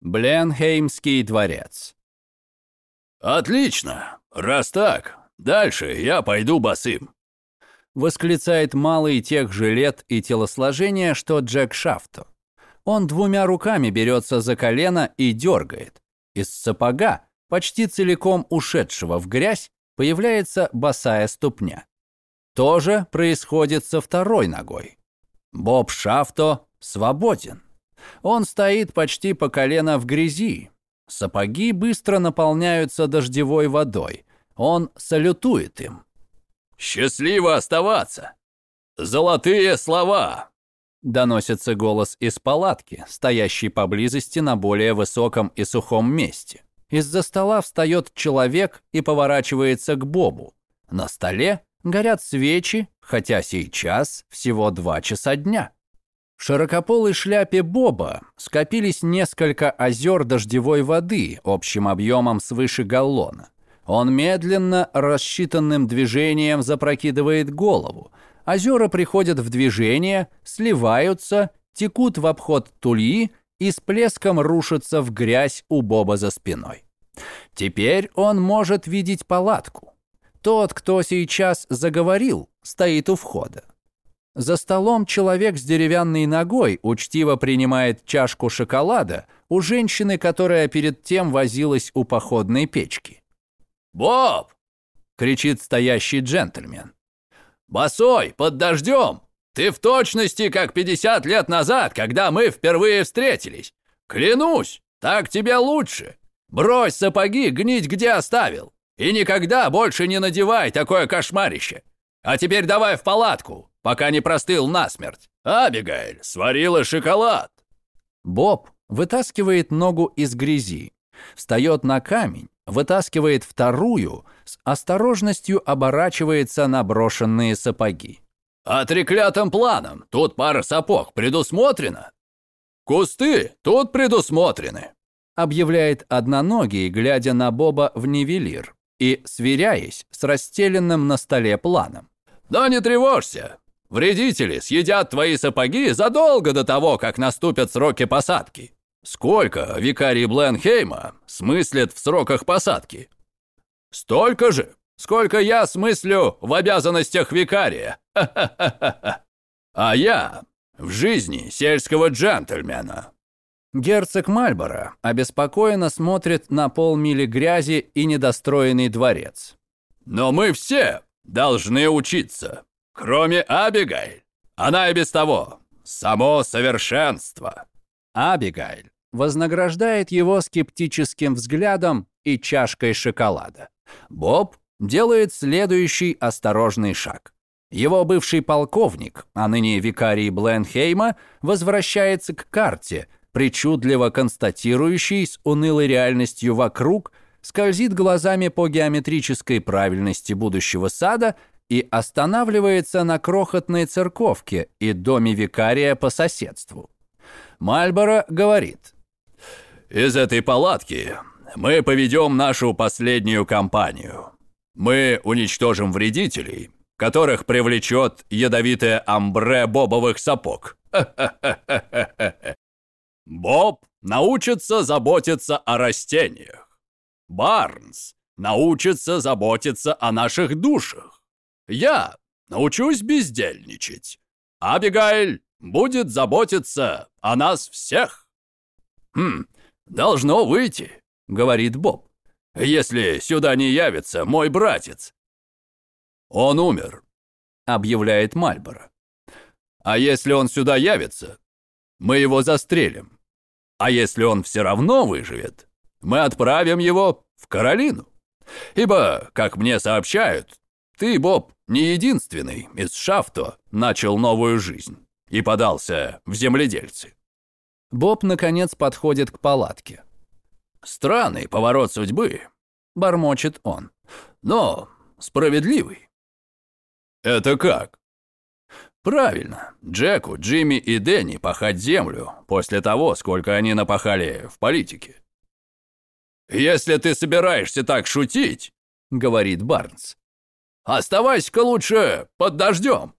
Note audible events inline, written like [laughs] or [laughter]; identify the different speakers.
Speaker 1: Бленхеймский дворец.
Speaker 2: «Отлично! Раз так, дальше я пойду босым»,
Speaker 1: восклицает малый тех же лет и телосложения, что Джек Шафто. Он двумя руками берется за колено и дергает. Из сапога, почти целиком ушедшего в грязь, появляется босая ступня. То же происходит со второй ногой. Боб Шафто свободен. Он стоит почти по колено в грязи. Сапоги быстро наполняются дождевой водой. Он салютует им.
Speaker 2: «Счастливо оставаться! Золотые слова!»
Speaker 1: Доносится голос из палатки, стоящей поблизости на более высоком и сухом месте. Из-за стола встает человек и поворачивается к Бобу. На столе горят свечи, хотя сейчас всего два часа дня. В широкополой шляпе Боба скопились несколько озер дождевой воды общим объемом свыше галлона. Он медленно, рассчитанным движением запрокидывает голову. Озера приходят в движение, сливаются, текут в обход тульи и с плеском рушатся в грязь у Боба за спиной. Теперь он может видеть палатку. Тот, кто сейчас заговорил, стоит у входа. За столом человек с деревянной ногой учтиво принимает чашку шоколада у женщины, которая перед тем возилась у походной печки.
Speaker 2: «Боб!»
Speaker 1: — кричит стоящий джентльмен.
Speaker 2: «Босой, под дождем! Ты в точности, как 50 лет назад, когда мы впервые встретились! Клянусь, так тебе лучше! Брось сапоги, гнить где оставил! И никогда больше не надевай такое кошмарище! А теперь давай в палатку, пока не простыл насмерть. Абигайль сварила шоколад.
Speaker 1: Боб вытаскивает ногу из грязи, встает на камень, вытаскивает вторую, с осторожностью оборачивается на брошенные сапоги.
Speaker 2: «А треклятым планом тут пара сапог предусмотрена. Кусты тут предусмотрены»,
Speaker 1: объявляет одноногий, глядя на Боба в нивелир и сверяясь с расстеленным на столе планом.
Speaker 2: «Да не тревожься, Вредители съедят твои сапоги задолго до того, как наступят сроки посадки. Сколько викарий Бленхейма смыслит в сроках посадки? Столько же, сколько я смыслю в обязанностях викария. А я в жизни сельского джентльмена.
Speaker 1: Герцог Мальборо обеспокоенно смотрит на полмили грязи и недостроенный дворец.
Speaker 2: Но мы все должны учиться. Кроме Абигайль. Она и без того. Само совершенство.
Speaker 1: Абигайль вознаграждает его скептическим взглядом и чашкой шоколада. Боб делает следующий осторожный шаг. Его бывший полковник, а ныне викарий Бленхейма, возвращается к карте, причудливо констатирующий с унылой реальностью вокруг, скользит глазами по геометрической правильности будущего сада и останавливается на крохотной церковке и доме викария по соседству. Мальборо говорит.
Speaker 2: «Из этой палатки мы поведем нашу последнюю кампанию. Мы уничтожим вредителей, которых привлечет ядовитое амбре бобовых сапог. [laughs] Боб научится заботиться о растениях. Барнс научится заботиться о наших душах. Я научусь бездельничать. Абигайль будет заботиться о нас всех. Хм, должно выйти, говорит Боб. Если сюда не явится мой братец. Он умер, объявляет Мальборо. А если он сюда явится, мы его застрелим. А если он все равно выживет, мы отправим его в Каролину. Ибо, как мне сообщают, ты, Боб, не единственный из Шафто начал новую жизнь и подался в земледельцы.
Speaker 1: Боб, наконец, подходит к палатке.
Speaker 2: «Странный поворот судьбы», — бормочет он, — «но справедливый». «Это как?» «Правильно, Джеку, Джимми и Дэнни пахать землю после того, сколько они напахали в политике». «Если ты собираешься так шутить», — говорит Барнс, Оставайся-ка лучше под дождем.